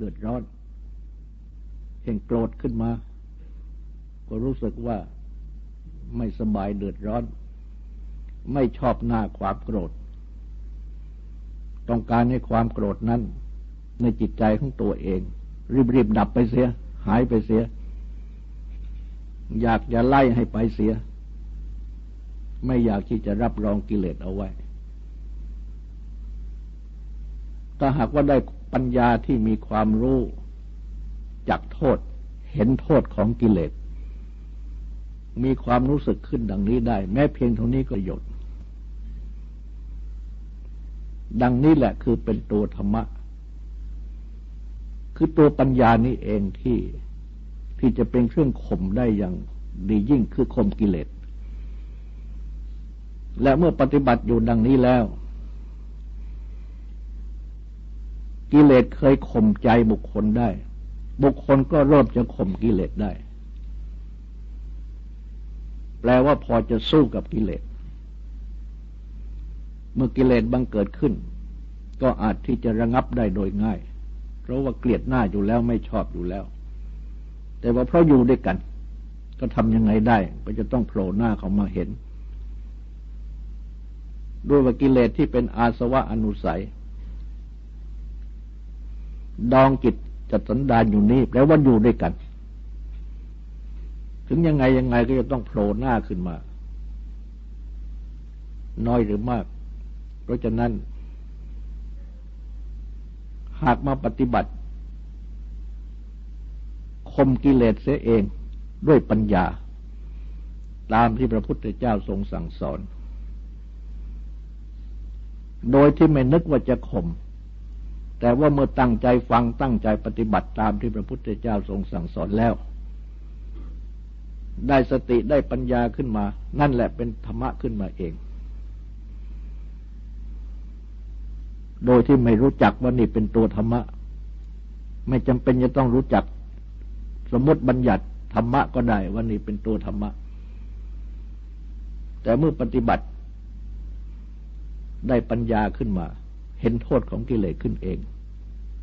เดือดร้อนเห็นโกรธขึ้นมา ก็รู้สึกว่าไม่สบายเดือดร้อน ไม่ชอบหน้าความโกรธ ต้องการให้ความโกรธนั้น ในจิตใจของตัวเอง รีบๆดับไปเสีย หายไปเสีย อยากจะไล่ให้ไปเสีย ไม่อยากที่จะรับรองกิเลสเอาไว้ ถ้าหากว่าได้ปัญญาที่มีความรู้จักโทษ เห็นโทษของกิเลส มีความรู้สึกขึ้นดังนี้ได้ แม้เพียงเท่านี้ก็หยดดังนี้แหละคือเป็นตัวธรรมะ คือตัวปัญญานี้เองที่ที่จะเป็นเครื่องข่มได้อย่างดียิ่งคือข่มกิเลส และเมื่อปฏิบัติอยู่ดังนี้แล้ว กิเลสเคยข่มใจบุคคลได้ บุคคลก็เริ่มจะข่มกิเลสได้ แปลว่าพอจะสู้กับกิเลส เมื่อกิเลสบังเกิดขึ้น ก็อาจที่จะระงับได้โดยง่าย เพราะว่าเกลียดหน้าอยู่แล้วไม่ชอบอยู่แล้ว แต่ว่าเพราะอยู่ด้วยกัน ก็ทำยังไงได้ ก็จะต้องโผล่หน้าเขามาเห็น ด้วยว่ากิเลสที่เป็นอาสวะอนุสัย ดองจิตจัดสันดานอยู่นี่แปลว่าอยู่ด้วยกัน ถึงยังไงยังไงก็จะต้องโผล่หน้าขึ้นมา น้อยหรือมาก เพราะฉะนั้น หากมาปฏิบัติคมกิเลสเสียเองด้วยปัญญา ตามที่พระพุทธเจ้าทรงสั่งสอน โดยที่ไม่นึกว่าจะข่ม แต่ว่าเมื่อตั้งใจฟังตั้งใจปฏิบัติตามที่พระพุทธเจ้าทรงสั่งสอนแล้ว ได้สติได้ปัญญาขึ้นมา นั่นแหละเป็นธรรมะขึ้นมาเอง โดยที่ไม่รู้จักว่านี่เป็นตัวธรรมะ ไม่จำเป็นจะต้องรู้จัก สมมติบัญญัติธรรมะก็ได้ว่านี่เป็นตัวธรรมะ แต่เมื่อปฏิบัติได้ปัญญาขึ้นมา เห็นโทษของกิเลสขึ้นเอง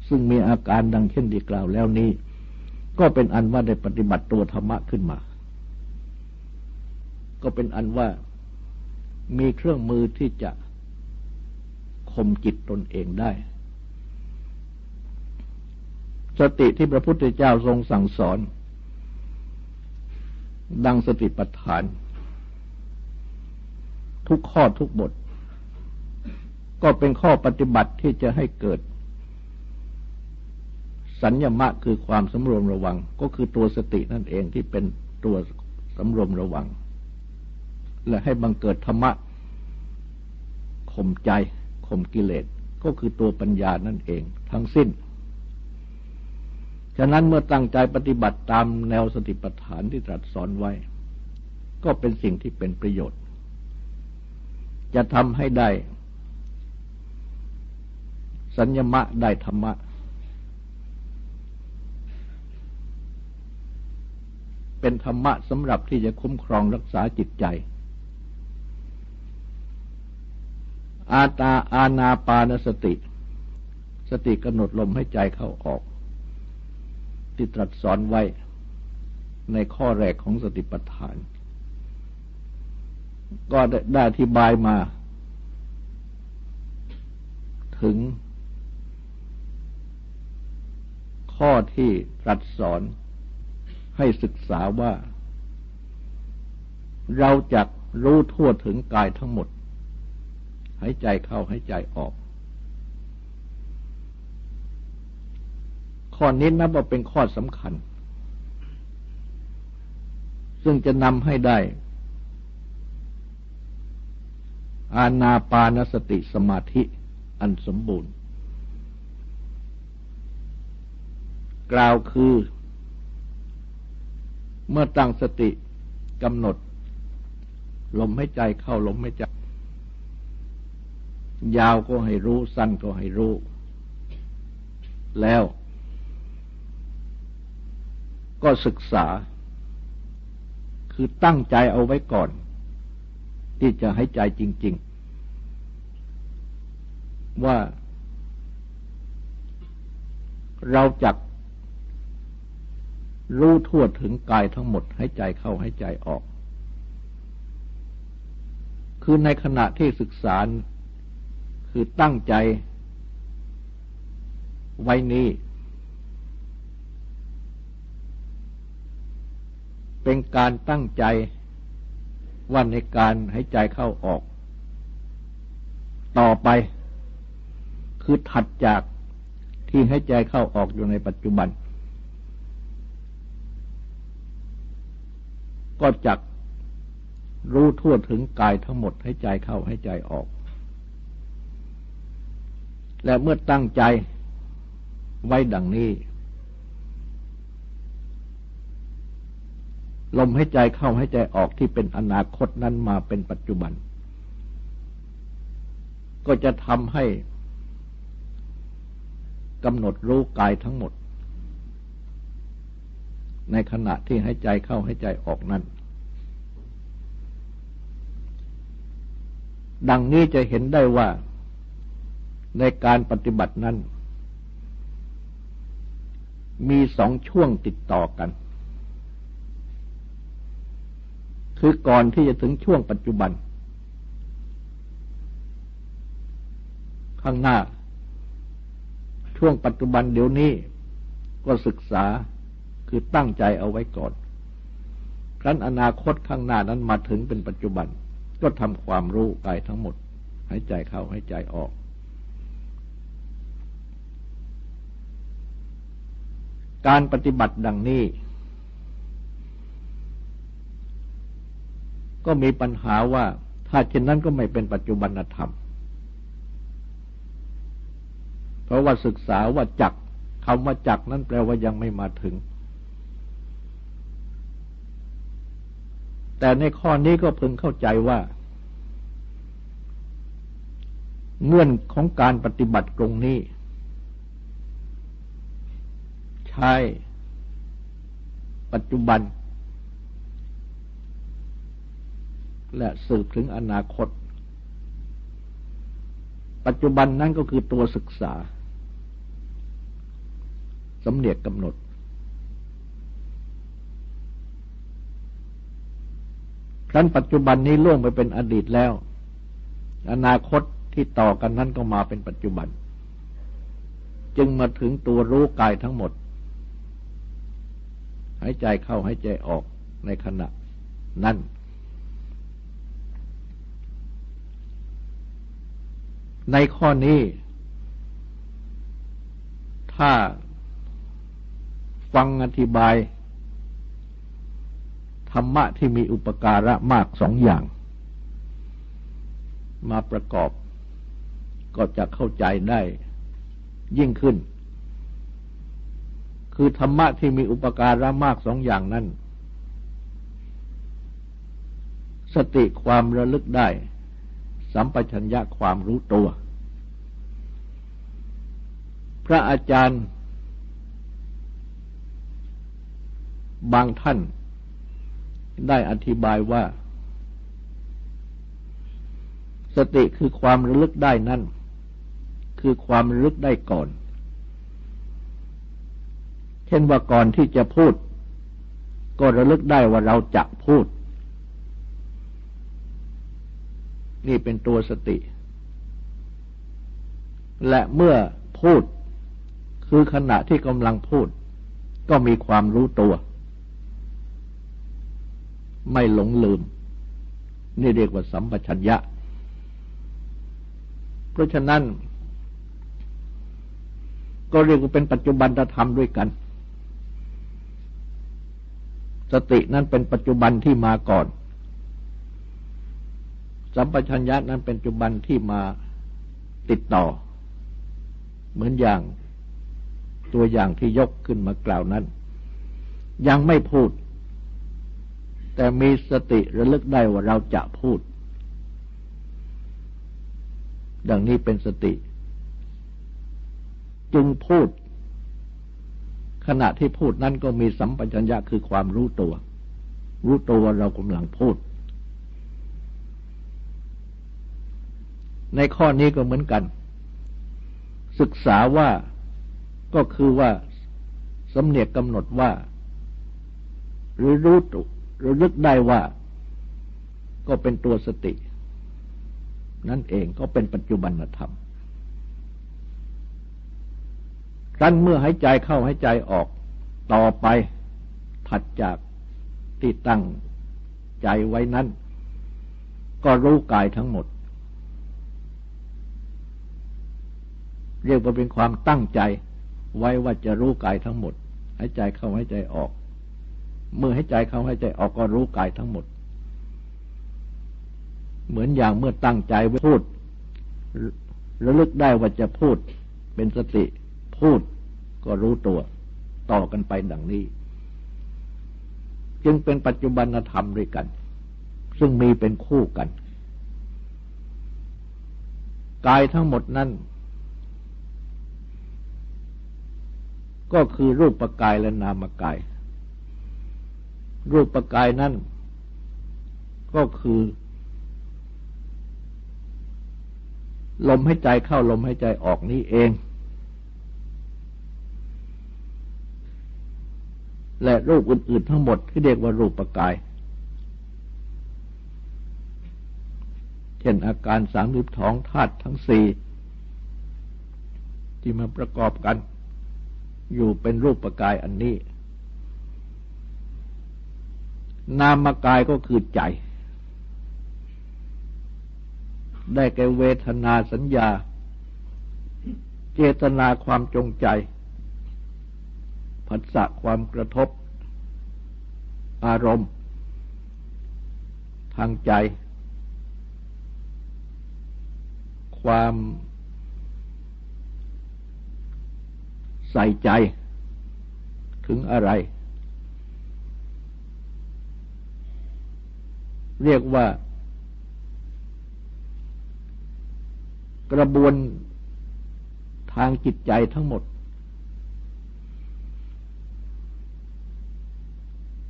ซึ่งมีอาการดังเช่นดีกล่าวแล้วนี้ ก็เป็นอันว่าได้ปฏิบัติตัวธรรมะขึ้นมา ก็เป็นอันว่ามีเครื่องมือที่จะข่มจิตตนเองได้ สติที่พระพุทธเจ้าทรงสั่งสอน ดังสติปัฏฐาน ทุกข้อทุกบท ก็เป็นข้อปฏิบัติที่จะให้เกิด สัญญมะคือความสำรวมระวัง ก็คือตัวสตินั่นเองที่เป็นตัวสำรวมระวัง และให้บังเกิดธรรมะข่มใจข่มกิเลสก็คือตัวปัญญานั่นเอง ทั้งสิ้น ฉะนั้นเมื่อตั้งใจปฏิบัติตามแนวสติปัฏฐานที่ตรัสสอนไว้ ก็เป็นสิ่งที่เป็นประโยชน์ จะทำให้ได้ สัญญมะได้ธรรมะ เป็นธรรมะสำหรับที่จะคุ้มครองรักษาจิตใจ อาตาอาณาปานสติ สติกำหนดลมให้ใจเข้าออก ที่ตรัสสอนไว้ในข้อแรกของสติปัฏฐาน ก็ได้อธิบายมา ถึง ข้อที่ตรัสสอนให้ศึกษาว่า เราจะรู้ทั่วถึงกายทั้งหมด หายใจเข้าหายใจออก ข้อนี้นับว่าเป็นข้อสำคัญ ซึ่งจะนำให้ได้ อาณาปานสติสมาธิอันสมบูรณ์ กล่าวคือ เมื่อตั้งสติกำหนด ลมให้ใจเข้าลมให้ใจยาวก็ให้รู้ สั้นก็ให้รู้ แล้ว ก็ศึกษา คือตั้งใจเอาไว้ก่อน ที่จะให้ใจจริง ๆ ว่าเราจัก รู้ทั่วถึงกายทั้งหมดให้ใจเข้าให้ใจออก คือในขณะที่ศึกษาคือตั้งใจไว้นี้ เป็นการตั้งใจว่าในการให้ใจเข้าออก ต่อไป คือถัดจากที่ให้ใจเข้าออกอยู่ในปัจจุบัน ก็จักรู้ทั่วถึงกายทั้งหมดให้ใจเข้าให้ใจออก และเมื่อตั้งใจไว้ดังนี้ ลมให้ใจเข้าให้ใจออกที่เป็นอนาคตนั้นมาเป็นปัจจุบัน ก็จะทำให้กำหนดรู้กายทั้งหมด ในขณะที่ให้ใจเข้าให้ใจออกนั้น ดังนี้จะเห็นได้ว่าในการปฏิบัตินั้น มีสองช่วงติดต่อกัน คือก่อนที่จะถึงช่วงปัจจุบัน ข้างหน้า ช่วงปัจจุบันเดี๋ยวนี้ก็ศึกษา คือตั้งใจเอาไว้ก่อน ครั้นอนาคตข้างหน้านั้นมาถึงเป็นปัจจุบัน ก็ทำความรู้กายทั้งหมดให้ใจเข้าให้ใจออก การปฏิบัติดังนี้ ก็มีปัญหาว่าถ้าเช่นนั้นก็ไม่เป็นปัจจุบันธรรม เพราะว่าศึกษาว่าจักคำว่าจักนั้นแปลว่ายังไม่มาถึง แต่ในข้อนี้ก็พึงเข้าใจว่า เงื่อนของการปฏิบัติตรงนี้ ใช้ปัจจุบัน และสืบถึงอนาคต ปัจจุบันนั้นก็คือตัวศึกษาสำเนียกกำหนด ครั้นปัจจุบันนี้ล่วงไปเป็นอดีตแล้ว อนาคตที่ต่อกันนั้นก็มาเป็นปัจจุบัน จึงมาถึงตัวรู้กายทั้งหมด หายใจเข้าหายใจออกในขณะนั้นในข้อนี้ ถ้าฟังอธิบาย รรมะที่มีอุปการะมากสองอย่าง มาประกอบก็จะเข้าใจได้ยิ่งขึ้น คือธรรมะที่มีอุปการะมากสองอย่างนั้น สติความระลึกได้ สัมปชัญญะความรู้ตัว พระอาจารย์ บางท่าน ได้อธิบายว่า สติคือความระลึกได้นั่น คือความระลึกได้ก่อน เช่นว่าก่อนที่จะพูด ก็ระลึกได้ว่าเราจะพูด นี่เป็นตัวสติ และเมื่อพูด คือขณะที่กำลังพูด ก็มีความรู้ตัว ไม่หลงลืม นี่เรียกว่าสัมปชัญญะ เพราะฉะนั้น ก็เรียกว่าเป็นปัจจุบันธรรมด้วยกัน สตินั้นเป็นปัจจุบันที่มาก่อน สัมปชัญญะนั้นเป็นปัจจุบันที่มาติดต่อ เหมือนอย่างตัวอย่างที่ยกขึ้นมากล่าวนั้น ยังไม่พูด แต่มีสติระลึกได้ว่าเราจะพูด ดังนี้เป็นสติ จึงพูด ขณะที่พูดนั้นก็มีสัมปชัญญะคือความรู้ตัว รู้ตัวว่าเรากำลังพูด ในข้อนี้ก็เหมือนกัน ศึกษาว่าก็คือว่าสำเนียกกำหนดว่า หรือรู้ห รือลึกได้ว่าก็เป็นตัวสติ นั่นเองก็เป็นปัจจุบันธรรมครั้นเมื่อหายใจเข้าหายใจออกต่อไปถัดจากที่ตั้งใจไว้นั้น ก็รู้กายทั้งหมด เรียกว่าเป็นความตั้งใจไว้ว่าจะรู้กายทั้งหมดหายใจเข้าหายใจออก เมื่อใหายใจเข้าหายใจออกก็รู้กายทั้งหมด เหมือนอย่างเมื่อตั้งใจไว้พูดระลึกได้ว่าจะพูดเป็นสติพูดก็รู้ตัว ต่อกันไปดังนี้ จึงเป็นปัจจุบันธรรมด้วยกัน ซึ่งมีเป็นคู่กันกายทั้งหมดนั้น ก็คือรูปปกายและนามกาย รูปปกายนั้นก็คือ ลมให้ใจเข้าลมให้ใจออกนี้เอง และรูปอื่นๆทั้งหมดที่เรียกว่ารูปปกาย เช่นอาการสามสิบท้องธาตุทั้งสี่ที่มาประกอบกัน อยู่เป็นรูปปกายอันนี้ นามกายก็คือใจ ได้แก่เวทนาสัญญา เจตนาความจงใจผัสสะความกระทบ อารมณ์ ทางใจ ความใส่ใจถึงอะไร เรียกว่ากระบวนทางจิตใจทั้งหมด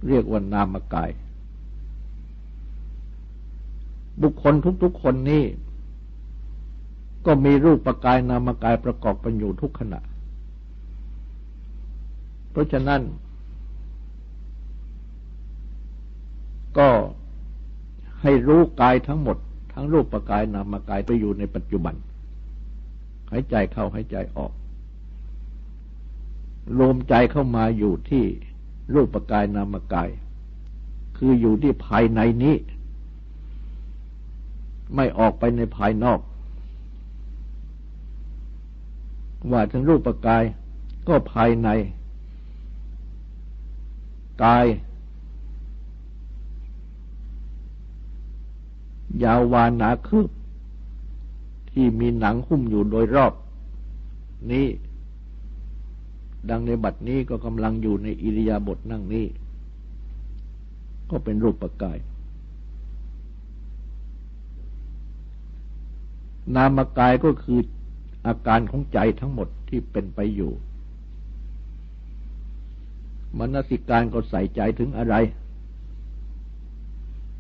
เรียกว่านามกาย บุคคลทุกๆคนนี้ ก็มีรูปประกายนามกายประกอบกันอยู่ทุกขณะ เพราะฉะนั้น ก็ ให้รู้กายทั้งหมด ทั้งรูปปรกายนามกายไปอยู่ในปัจจุบันหายใจเข้าหายใจออกรวมใจเข้ามาอยู่ที่รูปกายนามกาย คืออยู่ที่ภายในนี้ ไม่ออกไปในภายนอก ว่าถึงรูปกายก็ภายใน กาย ยาววานหนาคืบ ที่มีหนังหุ้มอยู่โดยรอบ นี้ ดังในบัดนี้ก็กำลังอยู่ในอิริยาบถนั่งนี้ ก็เป็นรูปประกาย นามกายก็คืออาการของใจทั้งหมดที่เป็นไปอยู่ มนสิการก็ใส่ใจถึงอะไร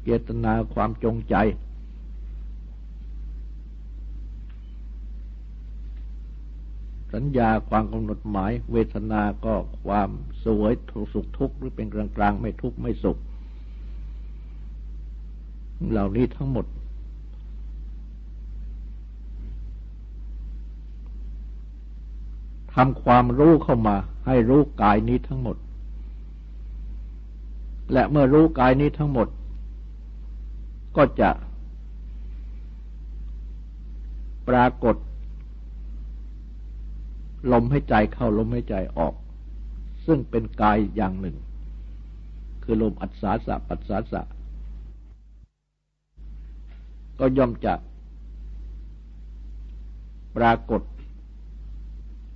เจตนาความจงใจ สัญญาความกำหนดหมาย เวทนาก็ความสวยสุขทุกข์หรือเป็นกลางกลางไม่ทุกข์ไม่สุข เหล่านี้ทั้งหมด ทำความรู้เข้ามาให้รู้กายนี้ทั้งหมด และเมื่อรู้กายนี้ทั้งหมด ก็จะปรากฏ ลมให้ใจเข้าลมให้ใจออก ซึ่งเป็นกายอย่างหนึ่ง คือลมอัศสาสะปัสสาสะ ก็ย่อมจะปรากฏ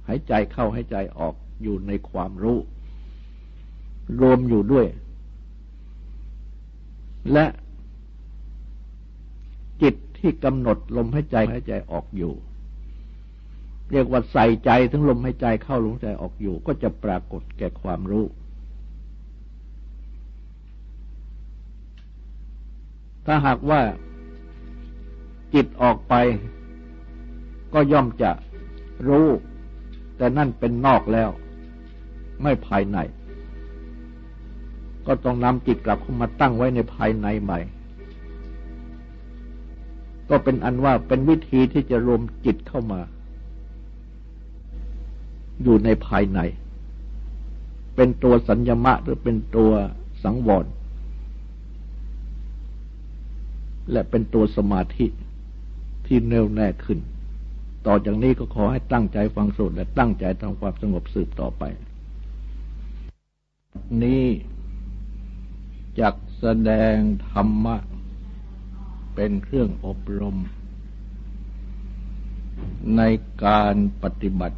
หายใจเข้าหายใจออกอยู่ในความรู้ รวมอยู่ด้วย และจิตที่กำหนดลมหายใจหายใจออกอยู่ เรียกว่าใส่ใจถึงลมหายใจเข้าลมใจออกอยู่ ก็จะปรากฏแก่ความรู้ ถ้าหากว่าจิตออกไป ก็ย่อมจะรู้ แต่นั่นเป็นนอกแล้ว ไม่ภายใน ก็ต้องนำจิตกลับเข้ามาตั้งไว้ในภายในใหม่ก็เป็นอันว่าเป็นวิธีที่จะรวมจิตเข้ามา อยู่ในภายใน เป็นตัวสัญญมะหรือเป็นตัวสังวร และเป็นตัวสมาธิที่แน่วแน่ขึ้น ต่อจากนี้ก็ขอให้ตั้งใจฟังสวดและตั้งใจทำความสงบสืบต่อไป นี้จักแสดงธรรมะ เป็นเครื่องอบรม ในการปฏิบัติ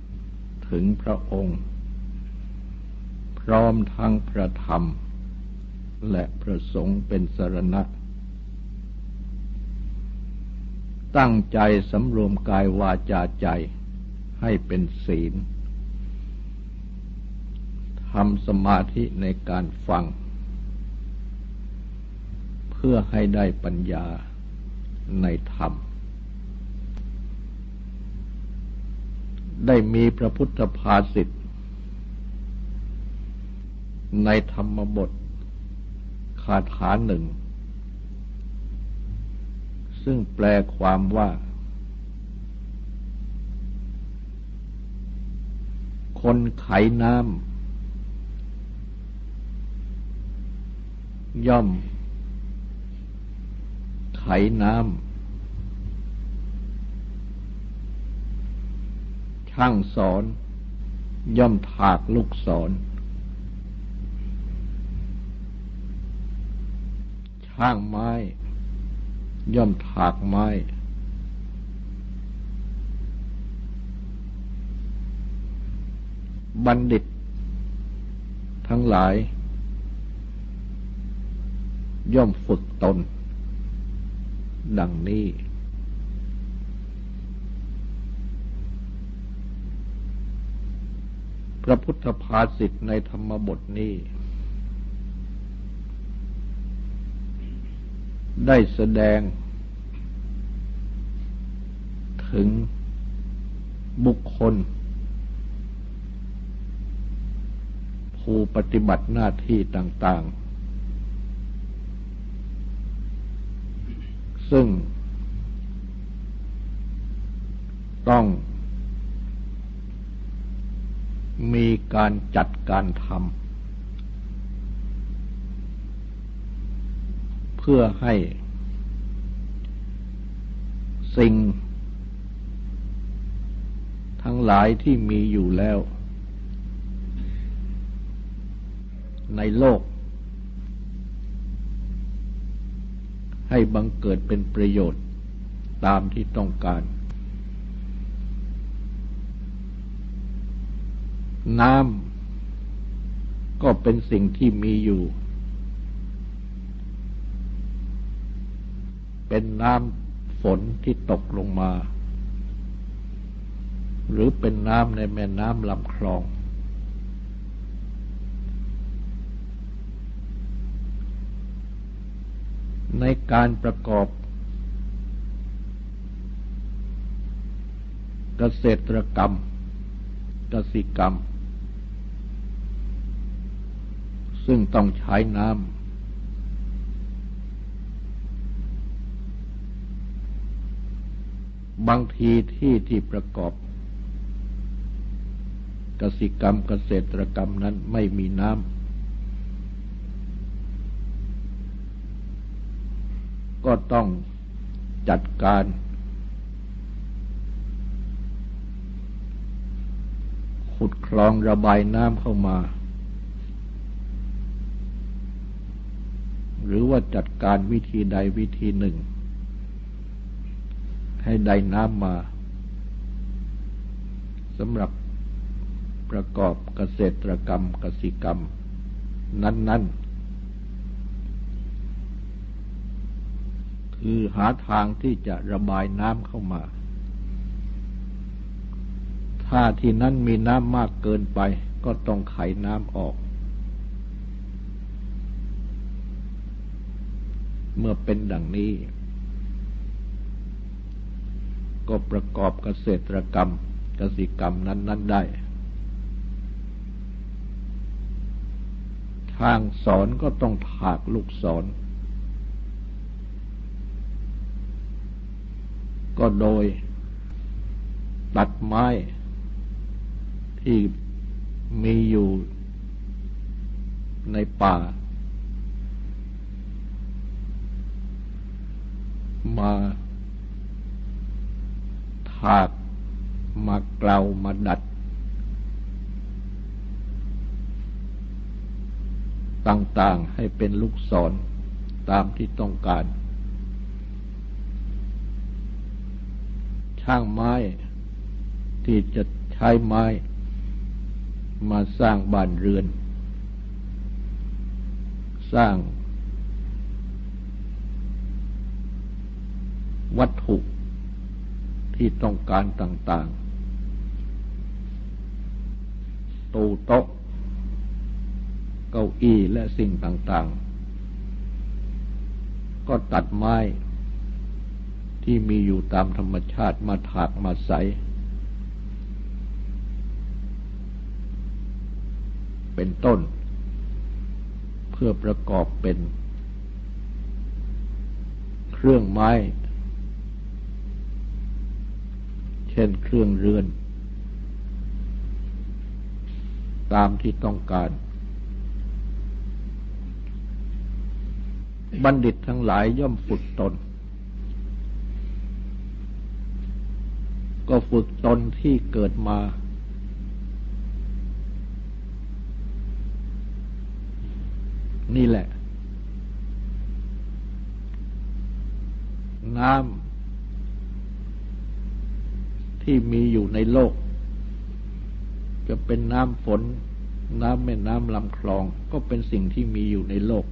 ถึงพระองค์ พร้อมทั้งพระธรรม และพระสงฆ์เป็นสรณะ ตั้งใจสำรวมกายวาจาใจให้เป็นศีลทำสมาธิในการฟัง เพื่อให้ได้ปัญญาในธรรม ได้มีพระพุทธภาษิตในธรรมบทคาถาหนึ่ง ซึ่งแปลความว่า คนไขน้ำย่อมไขน้ำ ช่างสอน ย่อมถากลูกศรช่างไม้ ย่อมถากไม้ บัณฑิต ทั้งหลาย ย่อมฝึกตน ดังนี้ พระพุทธภาษิตในธรรมบทนี้ ได้แสดง ถึงบุคคล ผู้ปฏิบัติหน้าที่ต่าง ๆ ซึ่งต้อง มีการจัดการทำเพื่อให้ สิ่ง ทั้งหลายที่มีอยู่แล้ว ในโลก ให้บังเกิดเป็นประโยชน์ตามที่ต้องการ น้ำก็เป็นสิ่งที่มีอยู่ เป็นน้ำฝนที่ตกลงมา หรือเป็นน้ำในแม่น้ำลำคลอง ในการประกอบเกษตรกรรมกสิกรรม ซึ่งต้องใช้น้ำ บางทีที่ที่ประกอบกสิกรรมเกษตรกรรมนั้นไม่มีน้ำ ก็ต้องจัดการขุดคลองระบายน้ำเข้ามา หรือว่าจัดการวิธีใดวิธีหนึ่ง ให้ได้น้ำมาสำหรับประกอบเกษตรกรรมกสิกรรม นั้น ๆ คือหาทางที่จะระบายน้ำเข้ามา ถ้าที่นั้นมีน้ำมากเกินไปก็ต้องไขน้ำออก เมื่อเป็นดังนี้ ก็ประกอบเกษตรกรรมกสิกรรมนั้น ๆ ได้ ทางสอนก็ต้องถากลูกศรก็โดยตัดไม้ที่มีอยู่ในป่า มาถากมาเกลามาดัด ต่างๆให้เป็นลูกศรตามที่ต้องการ ช่างไม้ที่จะใช้ไม้มาสร้างบ้านเรือน สร้าง วัตถุที่ต้องการต่าง ๆ ตูโต๊ะ เก้าอี้และสิ่งต่าง ๆ ก็ตัดไม้ที่มีอยู่ตามธรรมชาติมาถากมาใส เป็นต้น เพื่อประกอบเป็น เครื่องไม้ เช่นเครื่องเรือน ตามที่ต้องการ บัณฑิตทั้งหลายย่อมฝึกตน ก็ฝึกตนที่เกิดมา นี่แหละ น้ำ ที่มีอยู่ในโลก จะเป็นน้ำฝน น้ำแม่น้ำลำคลอง ก็เป็นสิ่งที่มีอยู่ในโลก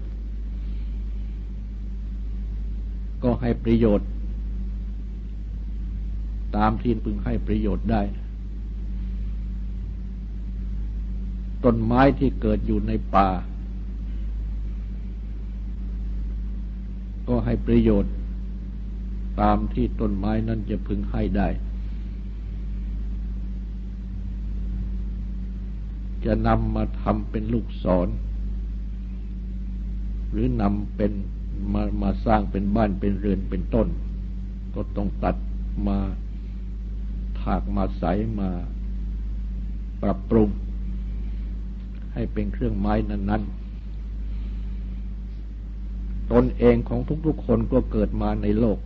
ก็ให้ประโยชน์ ตามที่พึงให้ประโยชน์ได้ ต้นไม้ที่เกิดอยู่ในป่า ก็ให้ประโยชน์ตามที่ต้นไม้นั้นจะพึงให้ได้ จะนำมาทำเป็นลูกศร หรือนำเป็นมามาสร้างเป็นบ้านเป็นเรือนเป็นต้น ก็ต้องตัดมาถากมาใสมาปรับปรุง ให้เป็นเครื่องไม้นั้น ๆ ตนเองของทุกๆคนก็เกิดมาในโลก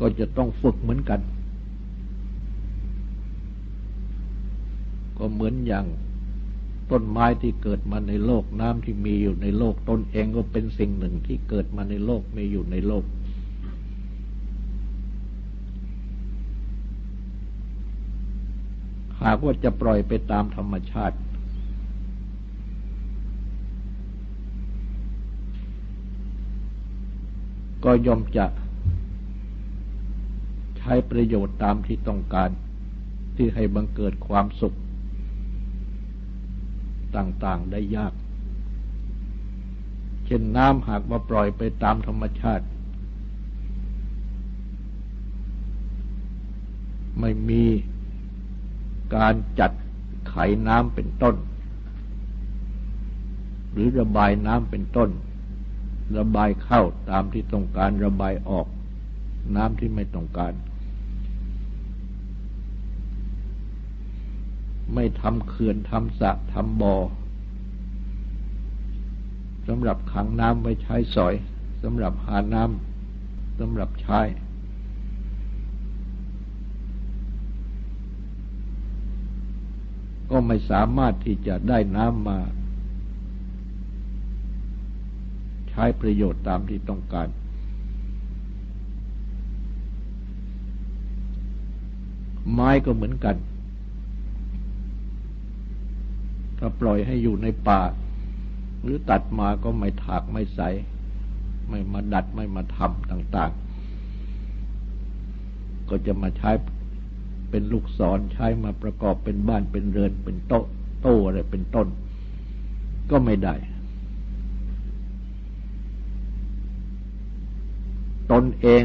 ก็จะต้องฝึกเหมือนกัน ก็เหมือนอย่างต้นไม้ที่เกิดมาในโลกน้ำที่มีอยู่ในโลกตนเองก็เป็นสิ่งหนึ่งที่เกิดมาในโลกมีอยู่ในโลก หากว่าจะปล่อยไปตามธรรมชาติ ก็ย่อมจะใช้ประโยชน์ตามที่ต้องการ ที่ให้บังเกิดความสุข ต่างๆได้ยาก เช่นน้ำหากมาปล่อยไปตามธรรมชาติ ไม่มีการจัดไขน้ำเป็นต้น หรือระบายน้ำเป็นต้น ระบายเข้าตามที่ต้องการระบายออก น้ำที่ไม่ต้องการ ไม่ทำเขื่อนทำสระทำบ่อสำหรับขังน้ำไว้ใช้สอยสำหรับหาน้ำสำหรับใช้ก็ไม่สามารถที่จะได้น้ำมา ใช้ประโยชน์ตามที่ต้องการ ไม้ก็เหมือนกัน ถ้าปล่อยให้อยู่ในป่า หรือตัดมาก็ไม่ถากไม่ใส ไม่มาดัดไม่มาทำต่าง ๆ ก็จะมาใช้เป็นลูกศรใช้มาประกอบเป็นบ้านเป็นเรือนเป็นโต๊ะโต๊ะอะไรเป็นต้น ก็ไม่ได้ ตนเอง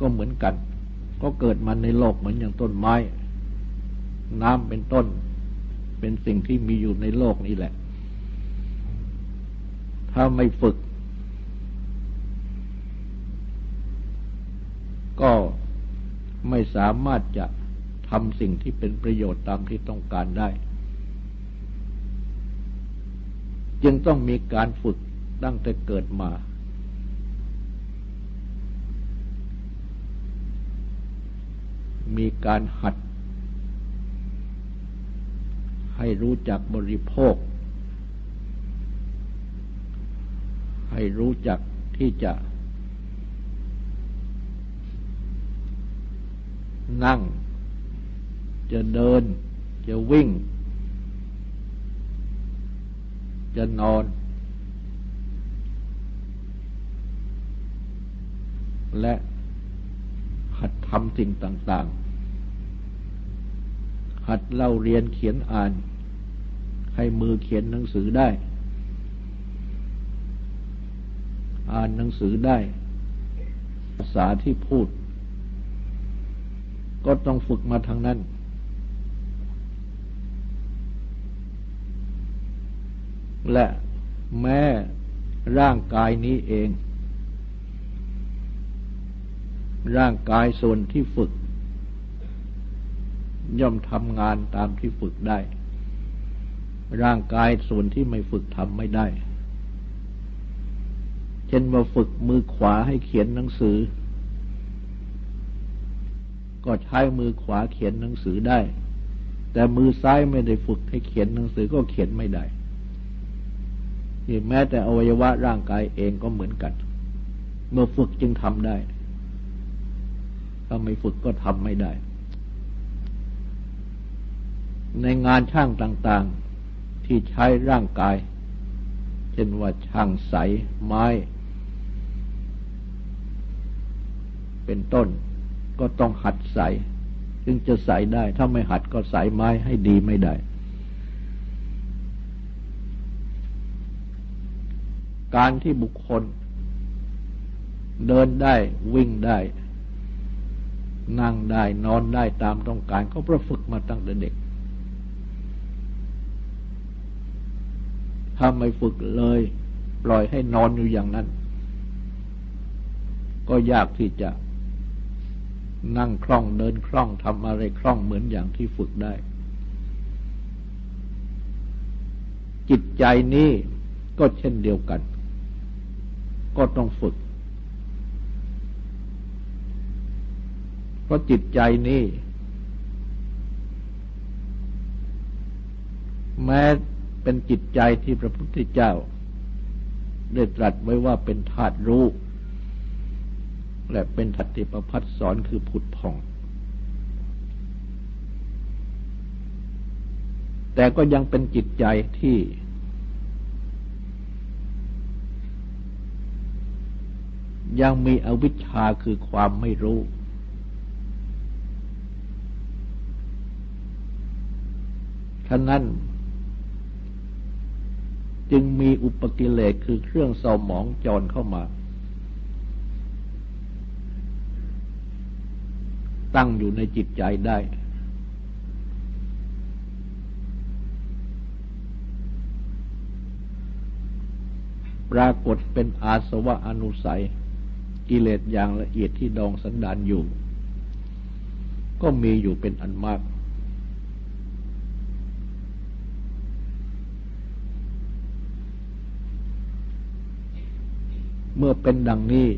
ก็เหมือนกัน ก็เกิดมาในโลกเหมือนอย่างต้นไม้ น้ำเป็นต้น เป็นสิ่งที่มีอยู่ในโลกนี้แหละ ถ้าไม่ฝึก ก็ไม่สามารถจะทำสิ่งที่เป็นประโยชน์ตามที่ต้องการได้ จึงต้องมีการฝึกตั้งแต่เกิดมา มีการหัด ให้รู้จักบริโภค ให้รู้จักที่จะ นั่ง จะเดิน จะวิ่ง จะนอน และหัดทำสิ่งต่าง ๆ หัดเล่าเรียนเขียนอ่าน ให้มือเขียนหนังสือได้ อ่านหนังสือได้ ภาษาที่พูด ก็ต้องฝึกมาทางนั้น และแม้ร่างกายนี้เอง ร่างกายส่วนที่ฝึก ย่อมทำงานตามที่ฝึกได้ ร่างกายส่วนที่ไม่ฝึกทำไม่ได้ เช่นว่าฝึกมือขวาให้เขียนหนังสือ ก็ใช้มือขวาเขียนหนังสือได้ แต่มือซ้ายไม่ได้ฝึกให้เขียนหนังสือก็เขียนไม่ได้นี่แม้แต่อวัยวะร่างกายเองก็เหมือนกัน เมื่อฝึกจึงทำได้ ถ้าไม่ฝึกก็ทำไม่ได้ ในงานช่างต่างๆที่ใช้ร่างกาย เช่นว่าช่างใสไม้ เป็นต้นก็ต้องหัดใสจึงจะใสได้ ถ้าไม่หัดก็ใสไม้ให้ดีไม่ได้ การที่บุคคล เดินได้วิ่งได้ นั่งได้นอนได้ตามต้องการเขาประฝึกมาตั้งแต่เด็ก ถ้าไม่ฝึกเลย ปล่อยให้นอนอยู่อย่างนั้น ก็ยากที่จะนั่งคล่องเดินคล่องทำอะไรคล่องเหมือนอย่างที่ฝึกได้ จิตใจนี้ก็เช่นเดียวกัน ก็ต้องฝึก เพราะจิตใจนี้ แม้ เป็นจิตใจที่พระพุทธเจ้า ได้ตรัสไว้ว่าเป็นธาตุรู้ และเป็นทัตติประพัดสอนคือผุดผ่อง แต่ก็ยังเป็นจิตใจที่ ยังมีอวิชชาคือความไม่รู้ฉะนั้น จึงมีอุปกิเลสคือเครื่องเศร้าหมองจรเข้ามา ตั้งอยู่ในจิตใจได้ ปรากฏเป็นอาสวะอนุสัย กิเลสอย่างละเอียดที่ดองสันดานอยู่ ก็มีอยู่เป็นอันมาก เมื่อเป็นดังนี้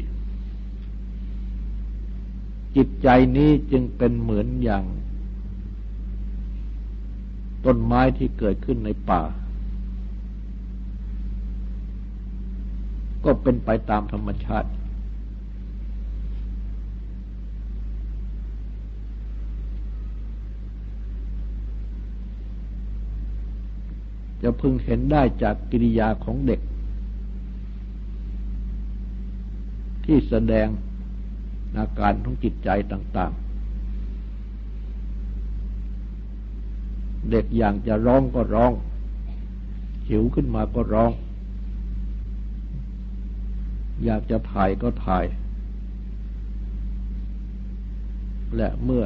จิตใจนี้จึงเป็นเหมือนอย่าง ต้นไม้ที่เกิดขึ้นในป่า ก็เป็นไปตามธรรมชาติ จะพึงเห็นได้จากกิริยาของเด็ก ที่แสดงอาการของจิตใจต่าง ๆ เด็กอย่างจะร้องก็ร้อง หิวขึ้นมาก็ร้อง อยากจะถ่ายก็ถ่าย และเมื่อ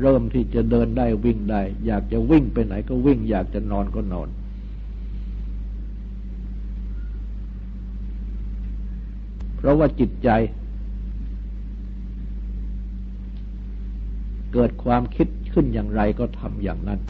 เริ่มที่จะเดินได้วิ่งได้ อยากจะวิ่งไปไหนก็วิ่ง อยากจะนอนก็นอน เพราะว่าจิตใจ เกิดความคิดขึ้นอย่างไรก็ทำอย่างนั้น